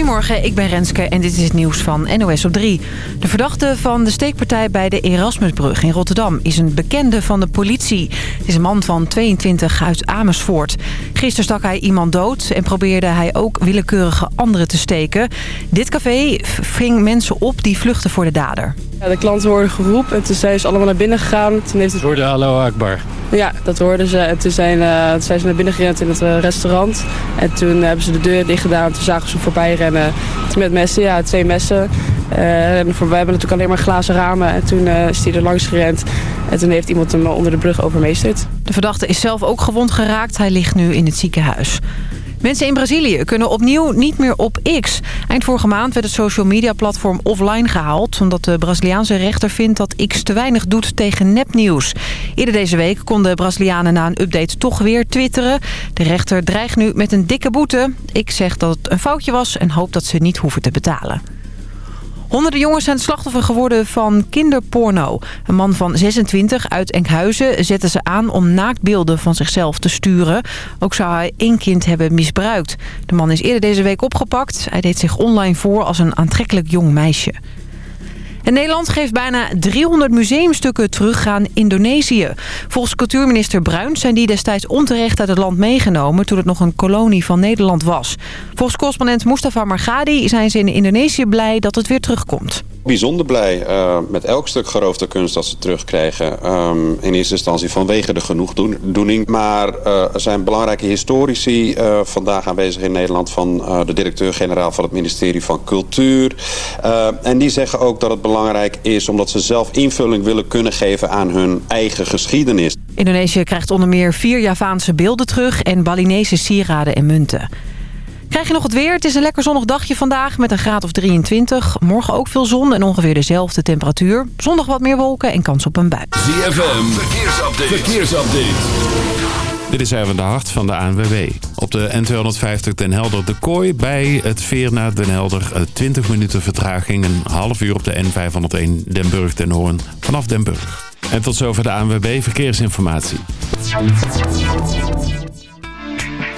Goedemorgen, ik ben Renske en dit is het nieuws van NOS op 3. De verdachte van de steekpartij bij de Erasmusbrug in Rotterdam... is een bekende van de politie. Het is een man van 22 uit Amersfoort. Gisteren stak hij iemand dood en probeerde hij ook willekeurige anderen te steken. Dit café ving mensen op die vluchten voor de dader. Ja, de klanten worden geroepen en toen zijn ze allemaal naar binnen gegaan. Toen heeft het... Voor de Allahu Akbar. Ja, dat hoorden ze. En toen zijn, toen zijn ze naar binnen gerend in het uh, restaurant. En toen hebben ze de deur dicht gedaan. Toen zagen ze voorbij rennen met messen. Ja, twee messen. Uh, we hebben natuurlijk alleen maar glazen ramen. En toen is hij er langs gerend. En toen heeft iemand hem onder de brug overmeesterd. De verdachte is zelf ook gewond geraakt. Hij ligt nu in het ziekenhuis. Mensen in Brazilië kunnen opnieuw niet meer op X. Eind vorige maand werd het social media platform offline gehaald... omdat de Braziliaanse rechter vindt dat X te weinig doet tegen nepnieuws. Eerder deze week konden Brazilianen na een update toch weer twitteren. De rechter dreigt nu met een dikke boete. X zegt dat het een foutje was en hoopt dat ze niet hoeven te betalen. Honderden jongens zijn slachtoffer geworden van kinderporno. Een man van 26 uit Enkhuizen zette ze aan om naaktbeelden van zichzelf te sturen. Ook zou hij één kind hebben misbruikt. De man is eerder deze week opgepakt. Hij deed zich online voor als een aantrekkelijk jong meisje. En Nederland geeft bijna 300 museumstukken terug aan Indonesië. Volgens cultuurminister Bruins zijn die destijds onterecht uit het land meegenomen... toen het nog een kolonie van Nederland was. Volgens correspondent Mustafa Margadi zijn ze in Indonesië blij dat het weer terugkomt bijzonder blij uh, met elk stuk geroofde kunst dat ze terugkrijgen. Um, in eerste instantie vanwege de genoegdoening. Maar uh, er zijn belangrijke historici uh, vandaag aanwezig in Nederland... van de directeur-generaal van het ministerie van Cultuur. en die zeggen ook dat het belangrijk is... omdat ze zelf invulling willen kunnen geven aan hun eigen geschiedenis. Indonesië krijgt onder meer vier Javaanse beelden terug... en Balinese sieraden en munten. Krijg je nog het weer? Het is een lekker zonnig dagje vandaag met een graad of 23. Morgen ook veel zon en ongeveer dezelfde temperatuur. Zondag wat meer wolken en kans op een bui. ZFM, verkeersupdate. verkeersupdate. Dit is even de hart van de ANWB. Op de N250 Den Helder de Kooi bij het veer naar Den Helder 20 eh, minuten vertraging. Een half uur op de N501 Den Burg Den Hoorn vanaf Den Burg. En tot zover de ANWB Verkeersinformatie.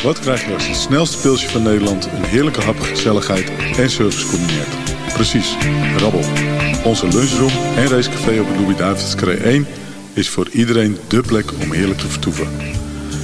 Wat krijg je als het snelste pilsje van Nederland... een heerlijke hap, gezelligheid en service combineert? Precies, rabbel. Onze lunchroom en racecafé op de Louis-David's 1... is voor iedereen dé plek om heerlijk te vertoeven.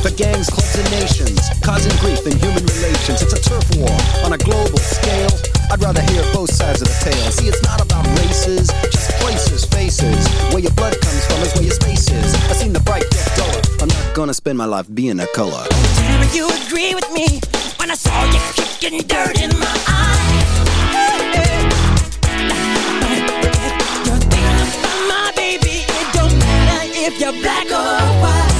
The gangs, clubs, and nations, causing grief in human relations. It's a turf war on a global scale. I'd rather hear both sides of the tale. See, it's not about races, just places, faces. Where your blood comes from is where your space is. I seen the bright get duller. I'm not gonna spend my life being a color. Damn, you agree with me when I saw you kicking dirt in my eyes, You're thinking about my baby. It don't matter if you're black or white.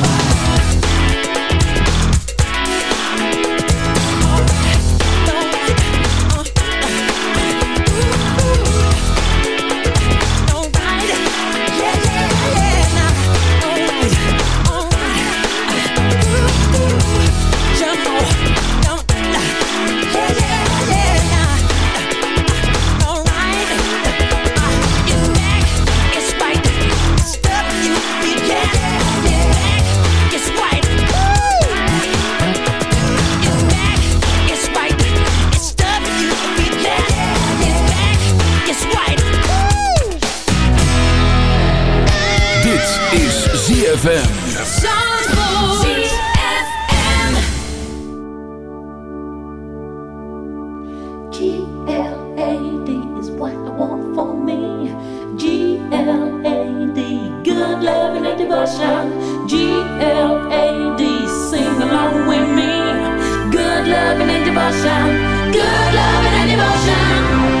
Good love and devotion.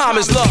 Time is love?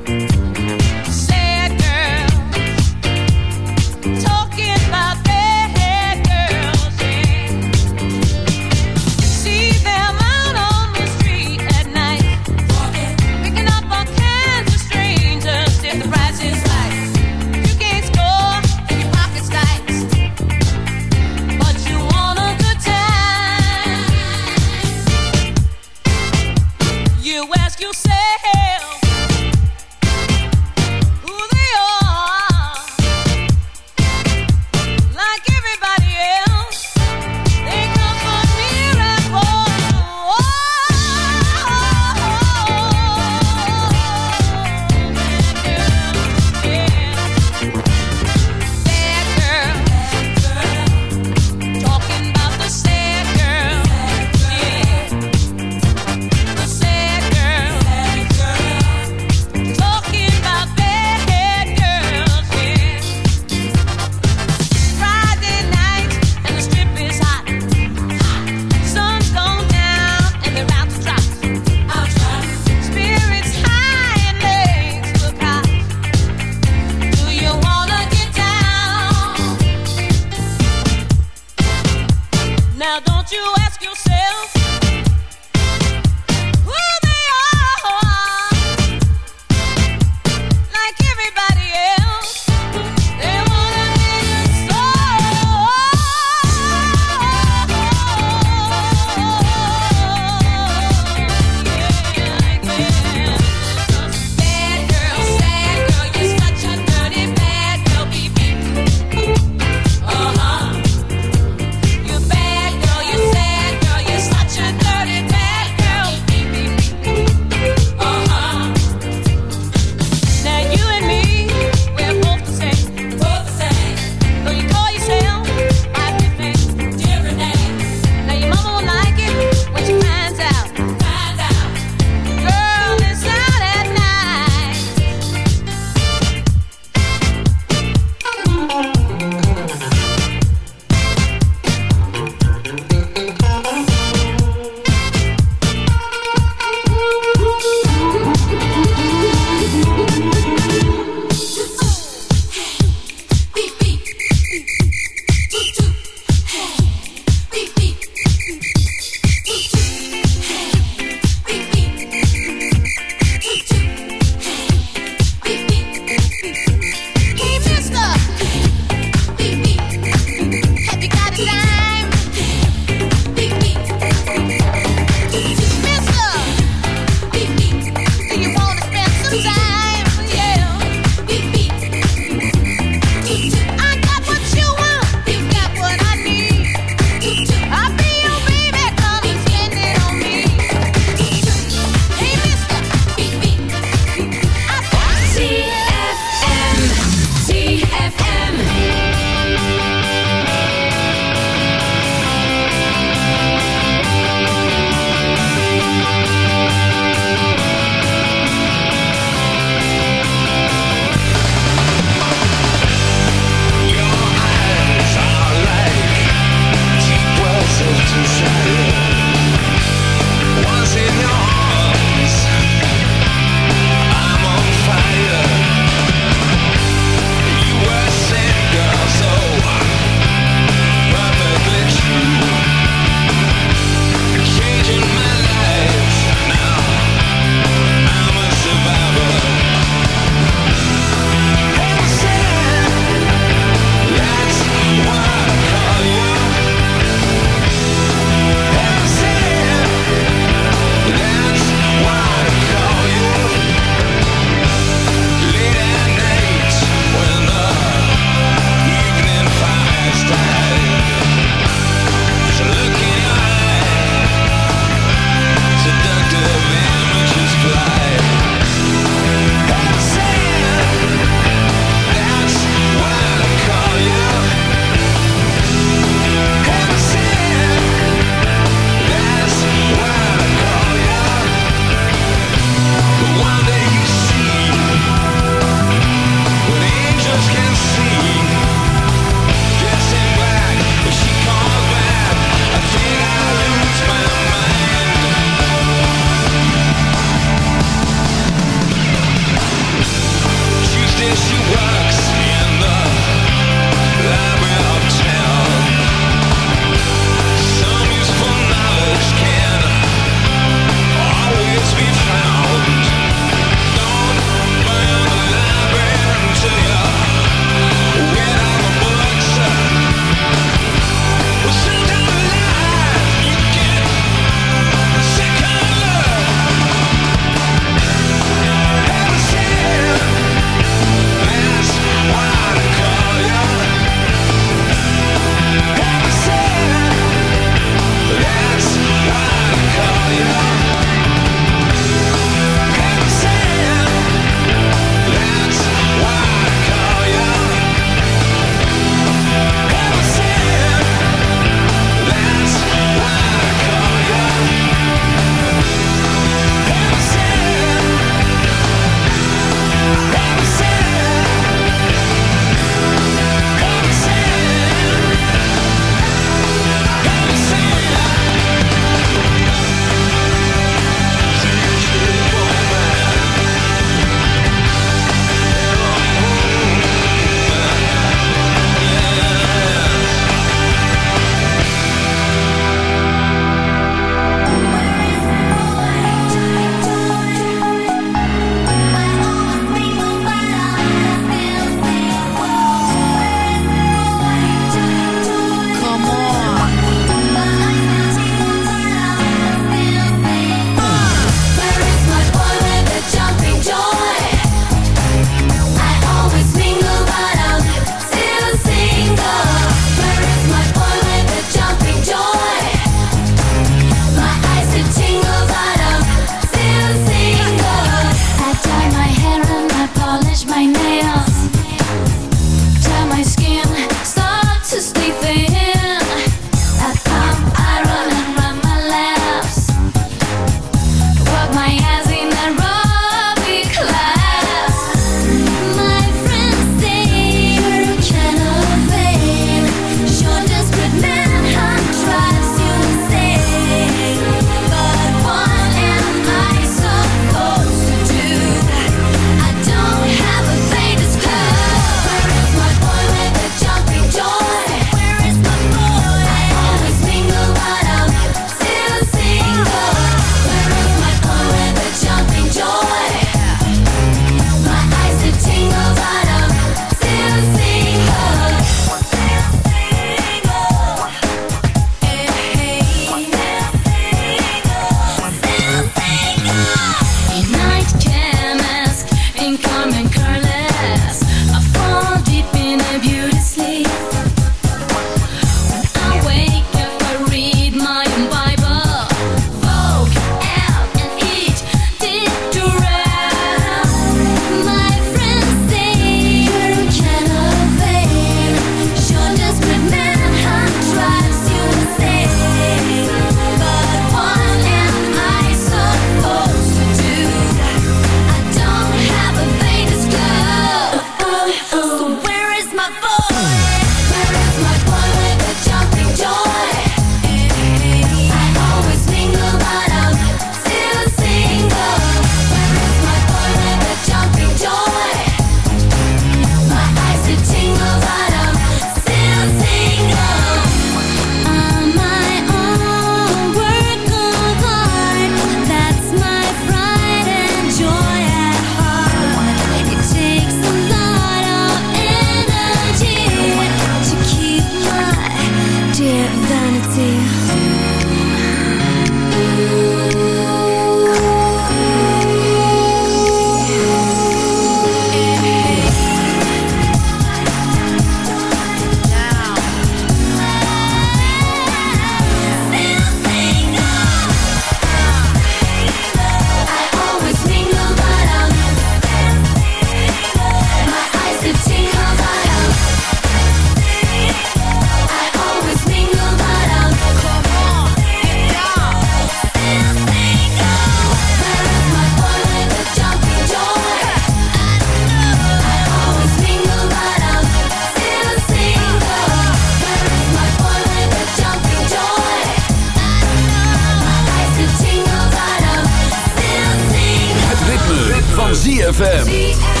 ZFM.